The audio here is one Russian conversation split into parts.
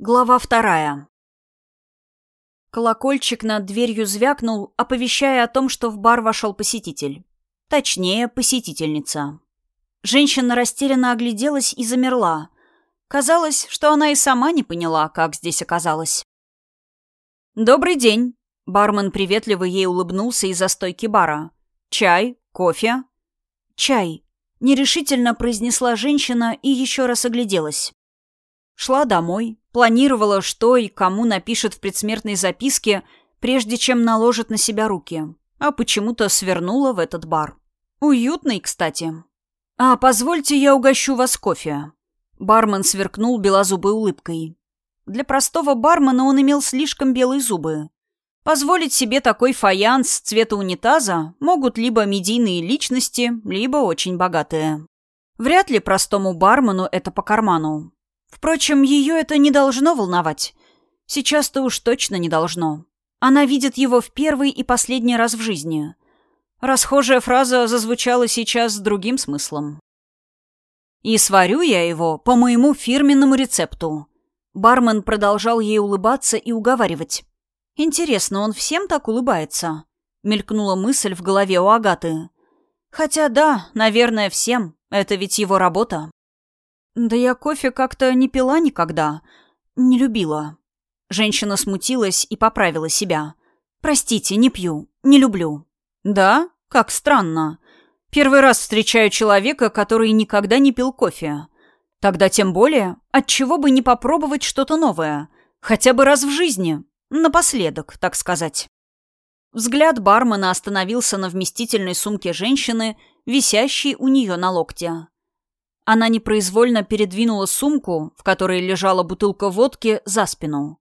Глава вторая. Колокольчик над дверью звякнул, оповещая о том, что в бар вошел посетитель. Точнее, посетительница. Женщина растерянно огляделась и замерла. Казалось, что она и сама не поняла, как здесь оказалась. «Добрый день!» Бармен приветливо ей улыбнулся из-за стойки бара. «Чай? Кофе?» «Чай», — нерешительно произнесла женщина и еще раз огляделась. Шла домой, планировала, что и кому напишет в предсмертной записке, прежде чем наложит на себя руки. А почему-то свернула в этот бар. Уютный, кстати. «А позвольте, я угощу вас кофе». Бармен сверкнул белозубой улыбкой. Для простого бармена он имел слишком белые зубы. Позволить себе такой фаянс цвета унитаза могут либо медийные личности, либо очень богатые. Вряд ли простому бармену это по карману. Впрочем, ее это не должно волновать. Сейчас-то уж точно не должно. Она видит его в первый и последний раз в жизни. Расхожая фраза зазвучала сейчас с другим смыслом. «И сварю я его по моему фирменному рецепту». Бармен продолжал ей улыбаться и уговаривать. «Интересно, он всем так улыбается?» Мелькнула мысль в голове у Агаты. «Хотя да, наверное, всем. Это ведь его работа». «Да я кофе как-то не пила никогда. Не любила». Женщина смутилась и поправила себя. «Простите, не пью. Не люблю». «Да? Как странно. Первый раз встречаю человека, который никогда не пил кофе. Тогда тем более, отчего бы не попробовать что-то новое. Хотя бы раз в жизни. Напоследок, так сказать». Взгляд бармена остановился на вместительной сумке женщины, висящей у нее на локте. Она непроизвольно передвинула сумку, в которой лежала бутылка водки, за спину.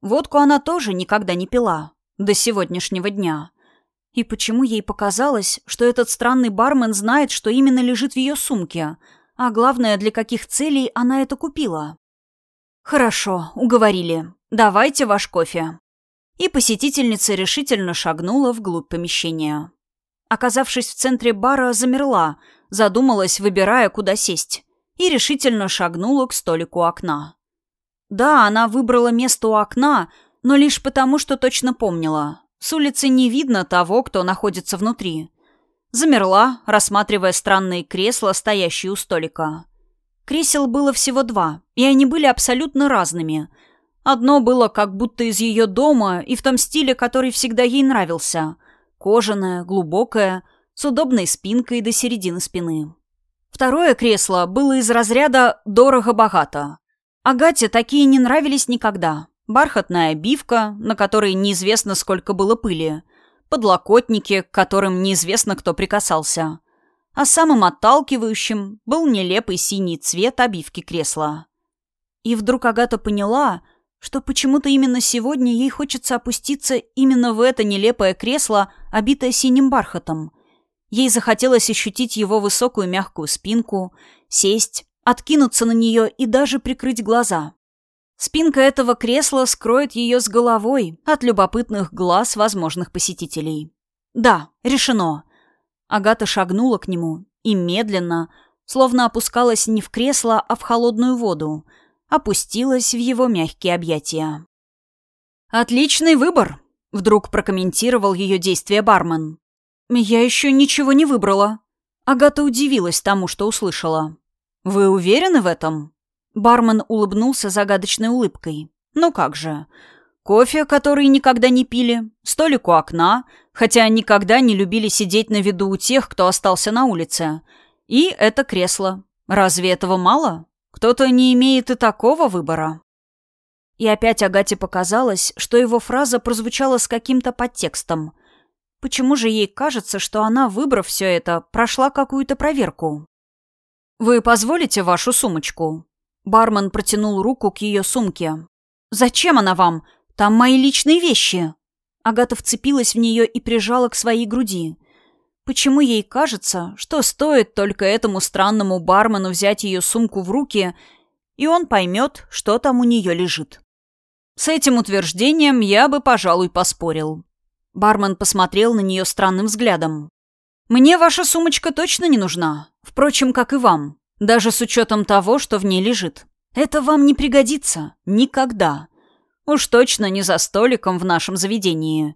Водку она тоже никогда не пила. До сегодняшнего дня. И почему ей показалось, что этот странный бармен знает, что именно лежит в ее сумке, а главное, для каких целей она это купила? «Хорошо, уговорили. Давайте ваш кофе». И посетительница решительно шагнула вглубь помещения. Оказавшись в центре бара, замерла – задумалась, выбирая, куда сесть, и решительно шагнула к столику окна. Да, она выбрала место у окна, но лишь потому, что точно помнила. С улицы не видно того, кто находится внутри. Замерла, рассматривая странные кресла, стоящие у столика. Кресел было всего два, и они были абсолютно разными. Одно было как будто из ее дома и в том стиле, который всегда ей нравился. Кожаное, глубокое, с удобной спинкой до середины спины. Второе кресло было из разряда «дорого-богато». Агате такие не нравились никогда. Бархатная обивка, на которой неизвестно сколько было пыли, подлокотники, к которым неизвестно кто прикасался. А самым отталкивающим был нелепый синий цвет обивки кресла. И вдруг Агата поняла, что почему-то именно сегодня ей хочется опуститься именно в это нелепое кресло, обитое синим бархатом, Ей захотелось ощутить его высокую мягкую спинку, сесть, откинуться на нее и даже прикрыть глаза. Спинка этого кресла скроет ее с головой от любопытных глаз возможных посетителей. Да, решено. Агата шагнула к нему и медленно, словно опускалась не в кресло, а в холодную воду, опустилась в его мягкие объятия. «Отличный выбор», — вдруг прокомментировал ее действие бармен. «Я еще ничего не выбрала». Агата удивилась тому, что услышала. «Вы уверены в этом?» Бармен улыбнулся загадочной улыбкой. «Ну как же. Кофе, который никогда не пили, столик у окна, хотя никогда не любили сидеть на виду у тех, кто остался на улице. И это кресло. Разве этого мало? Кто-то не имеет и такого выбора». И опять Агате показалось, что его фраза прозвучала с каким-то подтекстом – Почему же ей кажется, что она, выбрав все это, прошла какую-то проверку? «Вы позволите вашу сумочку?» Бармен протянул руку к ее сумке. «Зачем она вам? Там мои личные вещи!» Агата вцепилась в нее и прижала к своей груди. Почему ей кажется, что стоит только этому странному бармену взять ее сумку в руки, и он поймет, что там у нее лежит? С этим утверждением я бы, пожалуй, поспорил. Бармен посмотрел на нее странным взглядом. «Мне ваша сумочка точно не нужна. Впрочем, как и вам. Даже с учетом того, что в ней лежит. Это вам не пригодится. Никогда. Уж точно не за столиком в нашем заведении.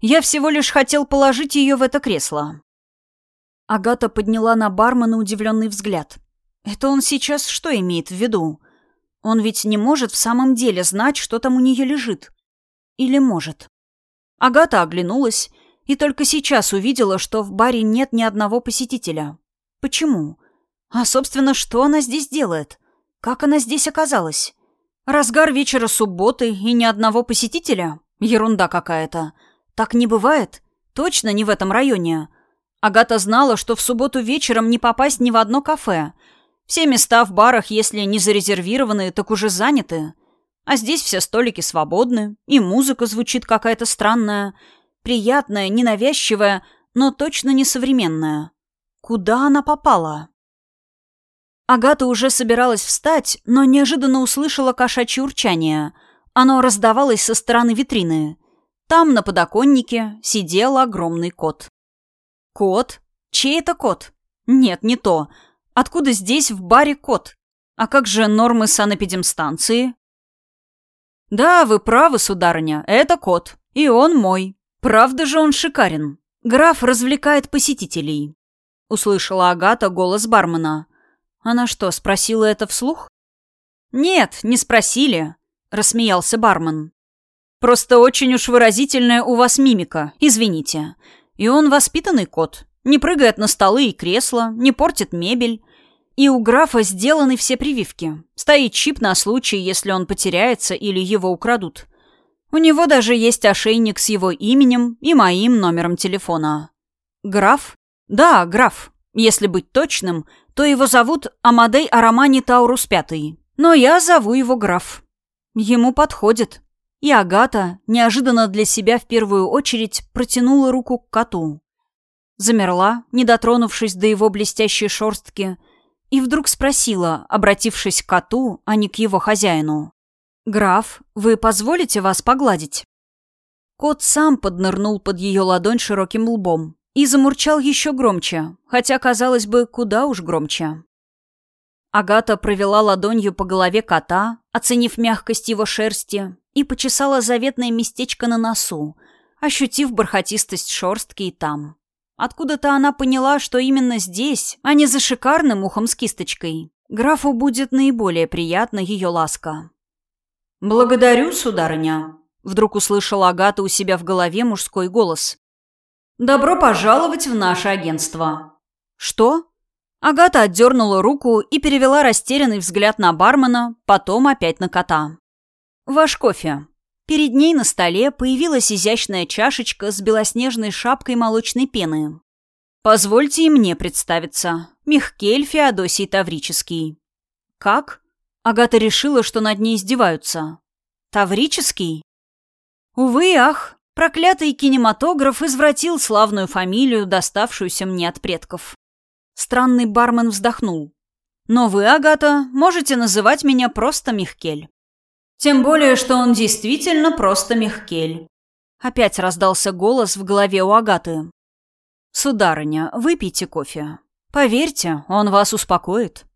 Я всего лишь хотел положить ее в это кресло». Агата подняла на бармена удивленный взгляд. «Это он сейчас что имеет в виду? Он ведь не может в самом деле знать, что там у нее лежит. Или может?» Агата оглянулась и только сейчас увидела, что в баре нет ни одного посетителя. Почему? А, собственно, что она здесь делает? Как она здесь оказалась? Разгар вечера субботы и ни одного посетителя? Ерунда какая-то. Так не бывает. Точно не в этом районе. Агата знала, что в субботу вечером не попасть ни в одно кафе. Все места в барах, если не зарезервированы, так уже заняты. А здесь все столики свободны, и музыка звучит какая-то странная, приятная, ненавязчивая, но точно не современная. Куда она попала? Агата уже собиралась встать, но неожиданно услышала кошачье урчание. Оно раздавалось со стороны витрины. Там, на подоконнике, сидел огромный кот. Кот? Чей это кот? Нет, не то. Откуда здесь в баре кот? А как же нормы санэпидемстанции? Да, вы правы, сударыня, это кот. И он мой. Правда же он шикарен. Граф развлекает посетителей. Услышала Агата голос бармена. Она что, спросила это вслух? Нет, не спросили, рассмеялся бармен. Просто очень уж выразительная у вас мимика, извините. И он воспитанный кот. Не прыгает на столы и кресла, не портит мебель. И у графа сделаны все прививки. Стоит чип на случай, если он потеряется или его украдут. У него даже есть ошейник с его именем и моим номером телефона. Граф? Да, граф. Если быть точным, то его зовут Амадей Арамани Таурус Пятый. Но я зову его граф. Ему подходит. И Агата, неожиданно для себя в первую очередь, протянула руку к коту. Замерла, не дотронувшись до его блестящей шорстки, и вдруг спросила, обратившись к коту, а не к его хозяину. «Граф, вы позволите вас погладить?» Кот сам поднырнул под ее ладонь широким лбом и замурчал еще громче, хотя, казалось бы, куда уж громче. Агата провела ладонью по голове кота, оценив мягкость его шерсти, и почесала заветное местечко на носу, ощутив бархатистость шерстки и там. Откуда-то она поняла, что именно здесь, а не за шикарным ухом с кисточкой, графу будет наиболее приятна ее ласка. «Благодарю, сударыня», — вдруг услышала Агата у себя в голове мужской голос. «Добро пожаловать в наше агентство». «Что?» Агата отдернула руку и перевела растерянный взгляд на бармена, потом опять на кота. «Ваш кофе». Перед ней на столе появилась изящная чашечка с белоснежной шапкой молочной пены. «Позвольте и мне представиться. Михкель Феодосий Таврический». «Как?» Агата решила, что над ней издеваются. «Таврический?» Увы, ах, проклятый кинематограф извратил славную фамилию, доставшуюся мне от предков. Странный бармен вздохнул. «Но вы, Агата, можете называть меня просто Михкель. Тем более, что он действительно просто Мехкель. Опять раздался голос в голове у Агаты. «Сударыня, выпейте кофе. Поверьте, он вас успокоит».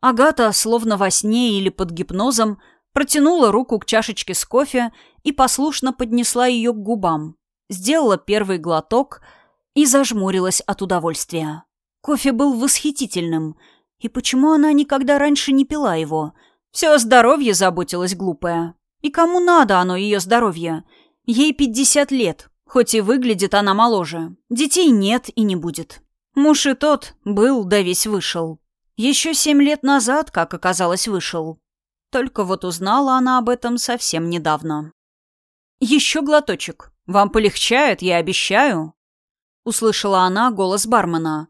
Агата, словно во сне или под гипнозом, протянула руку к чашечке с кофе и послушно поднесла ее к губам. Сделала первый глоток и зажмурилась от удовольствия. Кофе был восхитительным. И почему она никогда раньше не пила его – все здоровье заботилась глупая. И кому надо оно, ее здоровье? Ей пятьдесят лет, хоть и выглядит она моложе. Детей нет и не будет. Муж и тот был, да весь вышел. Еще семь лет назад, как оказалось, вышел. Только вот узнала она об этом совсем недавно. «Еще глоточек. Вам полегчает, я обещаю». Услышала она голос бармена.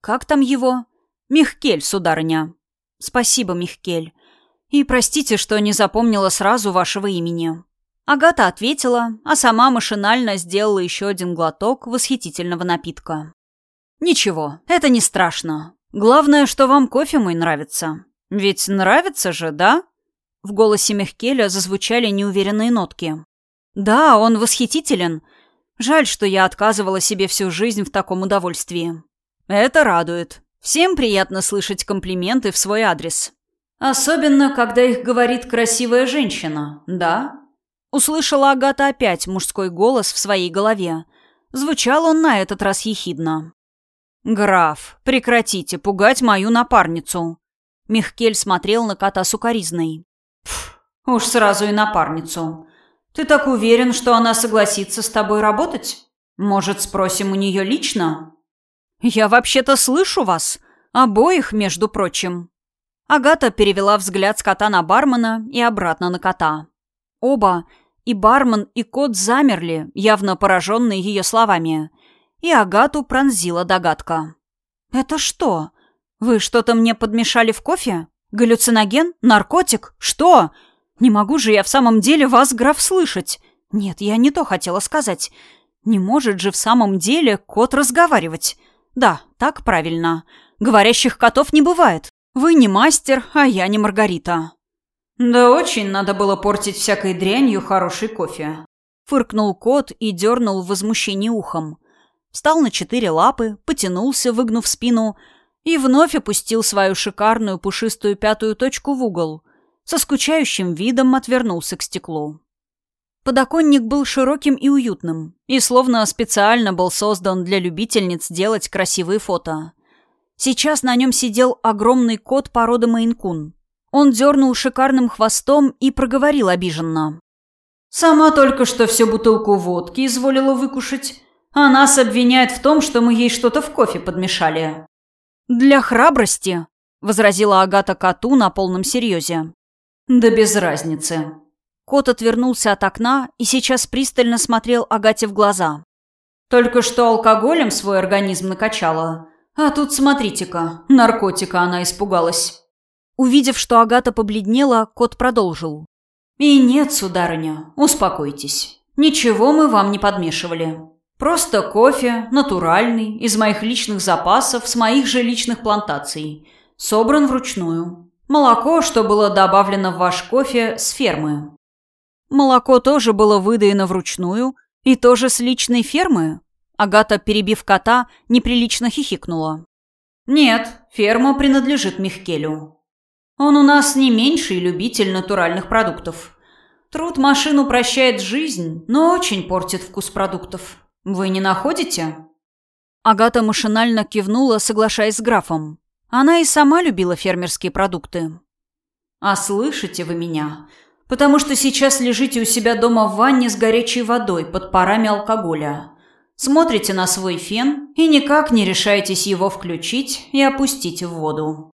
«Как там его?» «Михкель, сударыня». «Спасибо, Михкель. И простите, что не запомнила сразу вашего имени». Агата ответила, а сама машинально сделала еще один глоток восхитительного напитка. «Ничего, это не страшно. Главное, что вам кофе мой нравится. Ведь нравится же, да?» В голосе Мехкеля зазвучали неуверенные нотки. «Да, он восхитителен. Жаль, что я отказывала себе всю жизнь в таком удовольствии. Это радует. Всем приятно слышать комплименты в свой адрес. Особенно, когда их говорит красивая женщина, да? Услышала Агата опять мужской голос в своей голове. Звучал он на этот раз ехидно. «Граф, прекратите пугать мою напарницу!» Михкель смотрел на кота сукоризной. «Уж сразу и напарницу. Ты так уверен, что она согласится с тобой работать? Может, спросим у нее лично?» «Я вообще-то слышу вас. Обоих, между прочим». Агата перевела взгляд с кота на бармена и обратно на кота. Оба, и бармен, и кот замерли, явно пораженные ее словами. И Агату пронзила догадка. «Это что? Вы что-то мне подмешали в кофе? Галлюциноген? Наркотик? Что? Не могу же я в самом деле вас, граф, слышать. Нет, я не то хотела сказать. Не может же в самом деле кот разговаривать. Да, так правильно. Говорящих котов не бывает. Вы не мастер, а я не Маргарита. Да очень надо было портить всякой дрянью хороший кофе. Фыркнул кот и дернул в возмущении ухом. Встал на четыре лапы, потянулся, выгнув спину, и вновь опустил свою шикарную пушистую пятую точку в угол. Со скучающим видом отвернулся к стеклу. Подоконник был широким и уютным, и словно специально был создан для любительниц делать красивые фото. Сейчас на нем сидел огромный кот породы Мейнкун. Он дернул шикарным хвостом и проговорил обиженно. «Сама только что всю бутылку водки изволила выкушать, а нас обвиняет в том, что мы ей что-то в кофе подмешали». «Для храбрости», — возразила Агата коту на полном серьезе. «Да без разницы», Кот отвернулся от окна и сейчас пристально смотрел Агате в глаза. «Только что алкоголем свой организм накачала. А тут, смотрите-ка, наркотика она испугалась». Увидев, что Агата побледнела, кот продолжил. «И нет, сударыня, успокойтесь. Ничего мы вам не подмешивали. Просто кофе, натуральный, из моих личных запасов, с моих же личных плантаций. Собран вручную. Молоко, что было добавлено в ваш кофе, с фермы. Молоко тоже было выдаено вручную и тоже с личной фермы. Агата, перебив кота, неприлично хихикнула. «Нет, ферма принадлежит Михкелю. Он у нас не меньший любитель натуральных продуктов. Труд машин упрощает жизнь, но очень портит вкус продуктов. Вы не находите?» Агата машинально кивнула, соглашаясь с графом. Она и сама любила фермерские продукты. «А слышите вы меня? потому что сейчас лежите у себя дома в ванне с горячей водой под парами алкоголя. Смотрите на свой фен и никак не решаетесь его включить и опустить в воду.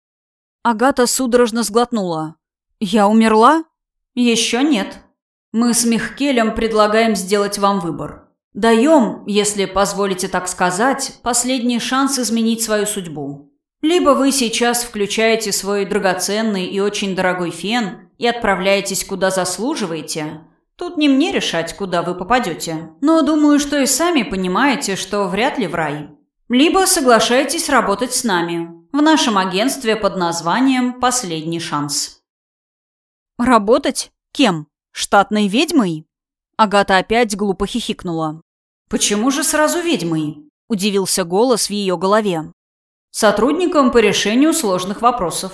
Агата судорожно сглотнула. «Я умерла?» «Еще нет. Мы с Михкелем предлагаем сделать вам выбор. Даем, если позволите так сказать, последний шанс изменить свою судьбу. Либо вы сейчас включаете свой драгоценный и очень дорогой фен и отправляетесь куда заслуживаете. Тут не мне решать, куда вы попадете. Но думаю, что и сами понимаете, что вряд ли в рай. Либо соглашаетесь работать с нами в нашем агентстве под названием «Последний шанс». «Работать? Кем? Штатной ведьмой?» Агата опять глупо хихикнула. «Почему же сразу ведьмой?» – удивился голос в ее голове. «Сотрудником по решению сложных вопросов.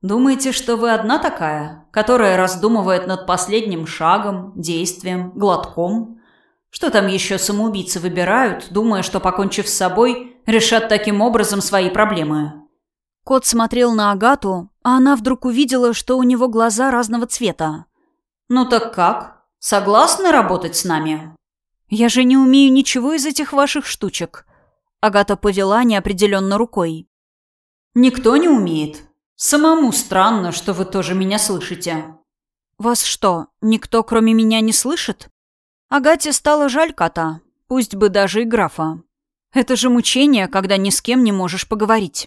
Думаете, что вы одна такая, которая раздумывает над последним шагом, действием, глотком? Что там еще самоубийцы выбирают, думая, что, покончив с собой, решат таким образом свои проблемы? Кот смотрел на Агату, а она вдруг увидела, что у него глаза разного цвета. «Ну так как? Согласны работать с нами?» «Я же не умею ничего из этих ваших штучек». Агата повела неопределенно рукой. «Никто не умеет. Самому странно, что вы тоже меня слышите. Вас что, никто кроме меня не слышит? Агате стало жаль кота, пусть бы даже и графа. Это же мучение, когда ни с кем не можешь поговорить.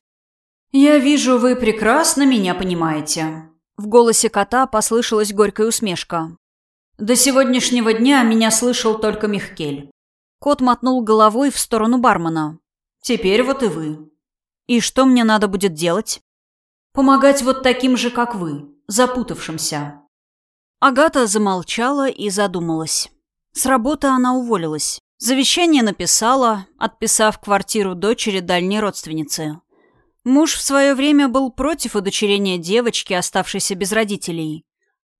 Я вижу, вы прекрасно меня понимаете. В голосе кота послышалась горькая усмешка. До сегодняшнего дня меня слышал только Михкель. Кот мотнул головой в сторону бармена. Теперь вот и вы. И что мне надо будет делать? Помогать вот таким же, как вы, запутавшимся». Агата замолчала и задумалась. С работы она уволилась. Завещание написала, отписав квартиру дочери дальней родственницы. Муж в свое время был против удочерения девочки, оставшейся без родителей.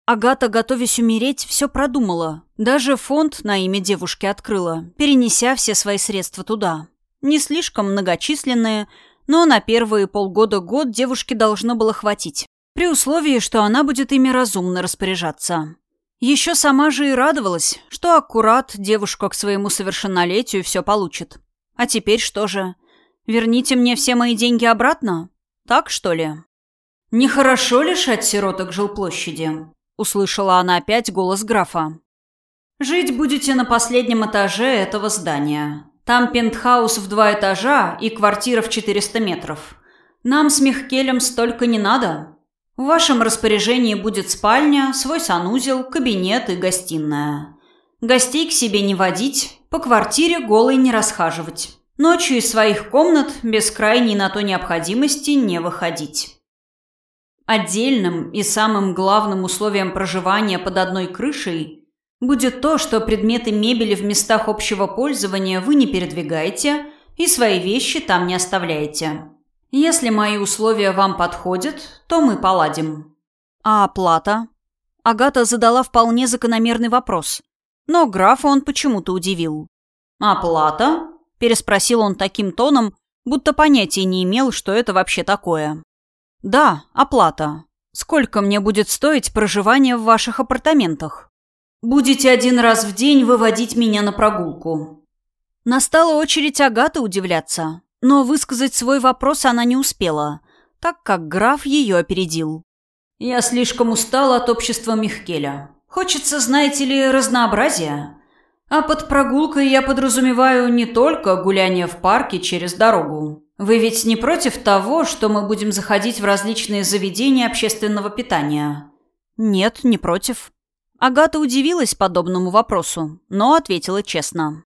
Агата, готовясь умереть, все продумала. Даже фонд на имя девушки открыла, перенеся все свои средства туда. Не слишком многочисленные, но на первые полгода-год девушке должно было хватить. При условии, что она будет ими разумно распоряжаться. Еще сама же и радовалась, что аккурат девушка к своему совершеннолетию все получит. А теперь что же? Верните мне все мои деньги обратно? Так, что ли? Нехорошо лишать сироток жилплощади, услышала она опять голос графа. Жить будете на последнем этаже этого здания. Там пентхаус в два этажа и квартира в 400 метров. Нам с Михкелем столько не надо. В вашем распоряжении будет спальня, свой санузел, кабинет и гостиная. Гостей к себе не водить, по квартире голой не расхаживать. Ночью из своих комнат без крайней на то необходимости не выходить. Отдельным и самым главным условием проживания под одной крышей будет то, что предметы мебели в местах общего пользования вы не передвигаете и свои вещи там не оставляете. Если мои условия вам подходят, то мы поладим. А оплата? Агата задала вполне закономерный вопрос. Но графа он почему-то удивил. «Оплата?» – переспросил он таким тоном, будто понятия не имел, что это вообще такое. «Да, оплата. Сколько мне будет стоить проживание в ваших апартаментах?» «Будете один раз в день выводить меня на прогулку». Настала очередь Агаты удивляться. Но высказать свой вопрос она не успела, так как граф ее опередил. «Я слишком устал от общества Михкеля. Хочется, знаете ли, разнообразия. А под прогулкой я подразумеваю не только гуляние в парке через дорогу. Вы ведь не против того, что мы будем заходить в различные заведения общественного питания?» «Нет, не против». Агата удивилась подобному вопросу, но ответила честно.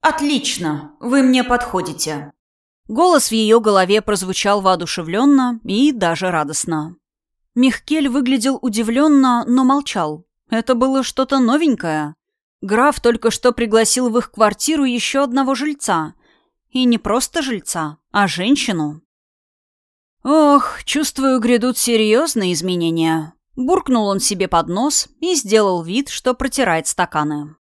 «Отлично, вы мне подходите. Голос в ее голове прозвучал воодушевленно и даже радостно. Михкель выглядел удивленно, но молчал. Это было что-то новенькое. Граф только что пригласил в их квартиру еще одного жильца. И не просто жильца, а женщину. «Ох, чувствую, грядут серьезные изменения», Буркнул он себе под нос и сделал вид, что протирает стаканы.